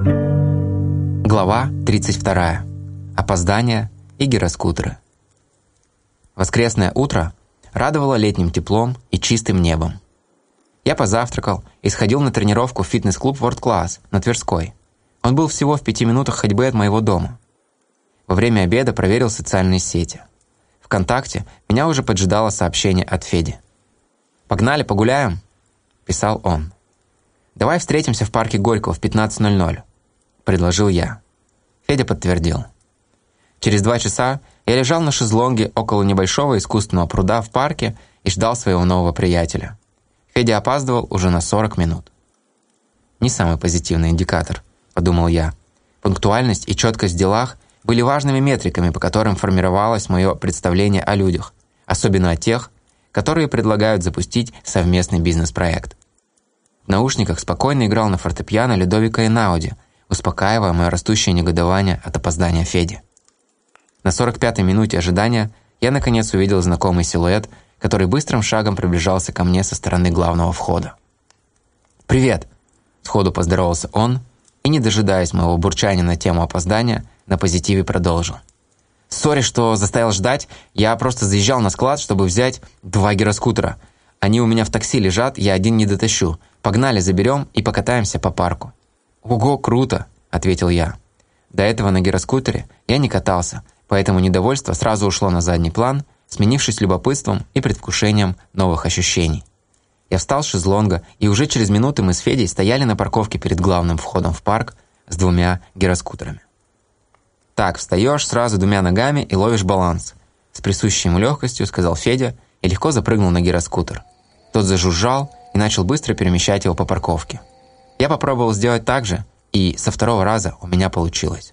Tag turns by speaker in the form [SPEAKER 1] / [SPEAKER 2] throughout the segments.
[SPEAKER 1] Глава 32. Опоздание и гироскутеры. Воскресное утро радовало летним теплом и чистым небом. Я позавтракал и сходил на тренировку в фитнес-клуб World Class на Тверской. Он был всего в пяти минутах ходьбы от моего дома. Во время обеда проверил социальные сети. ВКонтакте меня уже поджидало сообщение от Феди. «Погнали, погуляем?» – писал он. «Давай встретимся в парке Горького в 15.00», – предложил я. Федя подтвердил. Через два часа я лежал на шезлонге около небольшого искусственного пруда в парке и ждал своего нового приятеля. Федя опаздывал уже на 40 минут. «Не самый позитивный индикатор», – подумал я. Пунктуальность и четкость в делах были важными метриками, по которым формировалось мое представление о людях, особенно о тех, которые предлагают запустить совместный бизнес-проект. В наушниках спокойно играл на фортепиано Людовика Энауди, успокаивая мое растущее негодование от опоздания Феди. На 45-й минуте ожидания я наконец увидел знакомый силуэт, который быстрым шагом приближался ко мне со стороны главного входа. «Привет!» – сходу поздоровался он и, не дожидаясь моего бурчания на тему опоздания, на позитиве продолжил. «Сори, что заставил ждать. Я просто заезжал на склад, чтобы взять два гироскутера. Они у меня в такси лежат, я один не дотащу. Погнали, заберем и покатаемся по парку». «Ого, круто!» – ответил я. До этого на гироскутере я не катался, поэтому недовольство сразу ушло на задний план, сменившись любопытством и предвкушением новых ощущений. Я встал с шезлонга, и уже через минуты мы с Федей стояли на парковке перед главным входом в парк с двумя гироскутерами. «Так, встаешь сразу двумя ногами и ловишь баланс», с присущей ему легкостью сказал Федя и легко запрыгнул на гироскутер. Тот зажужжал и начал быстро перемещать его по парковке. Я попробовал сделать так же, и со второго раза у меня получилось.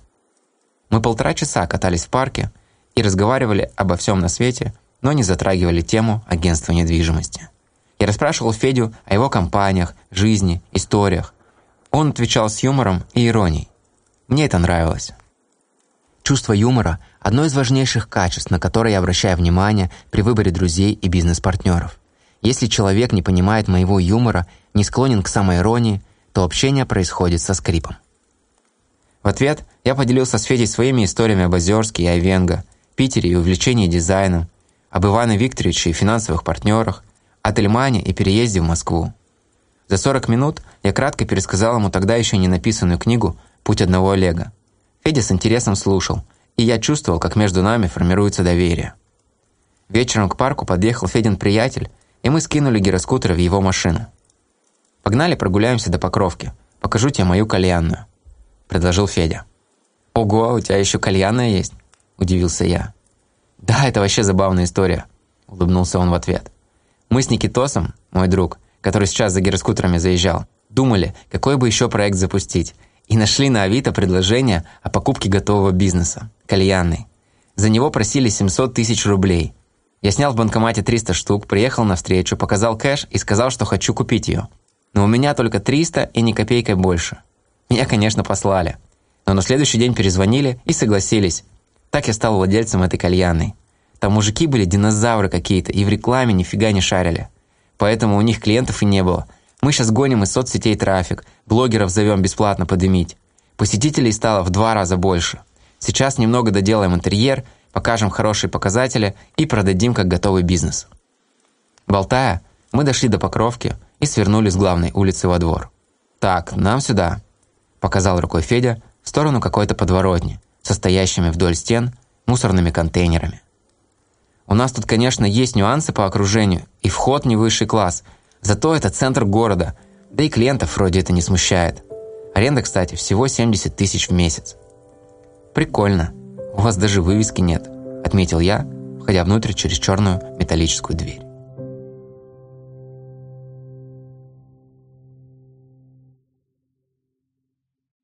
[SPEAKER 1] Мы полтора часа катались в парке и разговаривали обо всем на свете, но не затрагивали тему агентства недвижимости. Я расспрашивал Федю о его компаниях, жизни, историях. Он отвечал с юмором и иронией. Мне это нравилось. Чувство юмора – одно из важнейших качеств, на которое я обращаю внимание при выборе друзей и бизнес-партнеров. Если человек не понимает моего юмора, не склонен к самоиронии, то общение происходит со скрипом. В ответ я поделился с Федей своими историями об Озерске и Айвенго, Питере и увлечении дизайном, об Иване Викторовиче и финансовых партнерах, о Тельмане и переезде в Москву. За 40 минут я кратко пересказал ему тогда еще не написанную книгу «Путь одного Олега», Федя с интересом слушал, и я чувствовал, как между нами формируется доверие. Вечером к парку подъехал Федин приятель, и мы скинули гироскутер в его машину. «Погнали прогуляемся до Покровки. Покажу тебе мою кальянную», – предложил Федя. «Ого, у тебя еще кальянная есть?» – удивился я. «Да, это вообще забавная история», – улыбнулся он в ответ. «Мы с Никитосом, мой друг, который сейчас за гироскутерами заезжал, думали, какой бы еще проект запустить, и нашли на Авито предложение о покупке готового бизнеса – кальянный. За него просили 700 тысяч рублей. Я снял в банкомате 300 штук, приехал на встречу, показал кэш и сказал, что хочу купить ее. Но у меня только 300 и ни копейкой больше. Меня, конечно, послали. Но на следующий день перезвонили и согласились. Так я стал владельцем этой кальянной. Там мужики были динозавры какие-то и в рекламе нифига не шарили. Поэтому у них клиентов и не было – мы сейчас гоним из соцсетей трафик, блогеров зовем бесплатно подымить. Посетителей стало в два раза больше. Сейчас немного доделаем интерьер, покажем хорошие показатели и продадим как готовый бизнес. Болтая, мы дошли до Покровки и свернули с главной улицы во двор. «Так, нам сюда», – показал рукой Федя в сторону какой-то подворотни, состоящими вдоль стен мусорными контейнерами. У нас тут, конечно, есть нюансы по окружению, и вход не высший класс – Зато это центр города, да и клиентов вроде это не смущает. Аренда, кстати, всего 70 тысяч в месяц. «Прикольно. У вас даже вывески нет», – отметил я, входя внутрь через черную металлическую дверь.